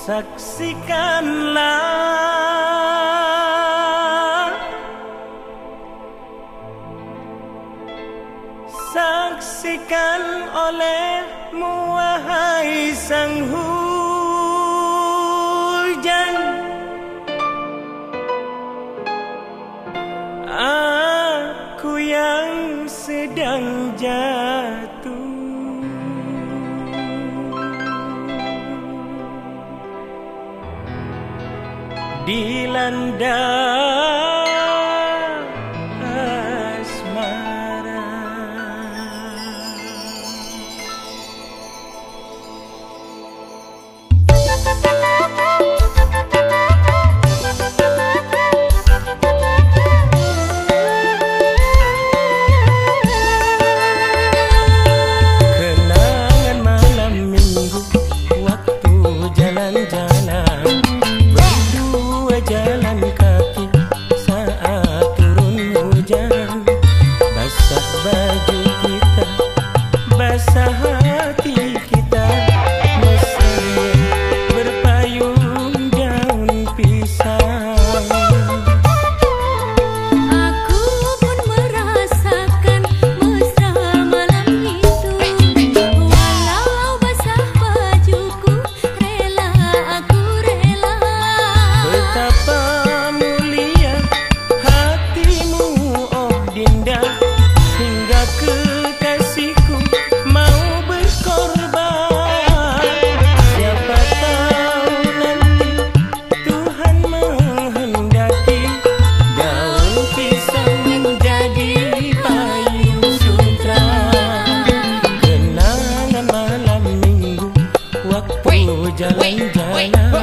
Saksikanlah. Saksikan olehmu wahai sang hujan. Aku yang sedang jatuh. dilanda. wait, wait, wait.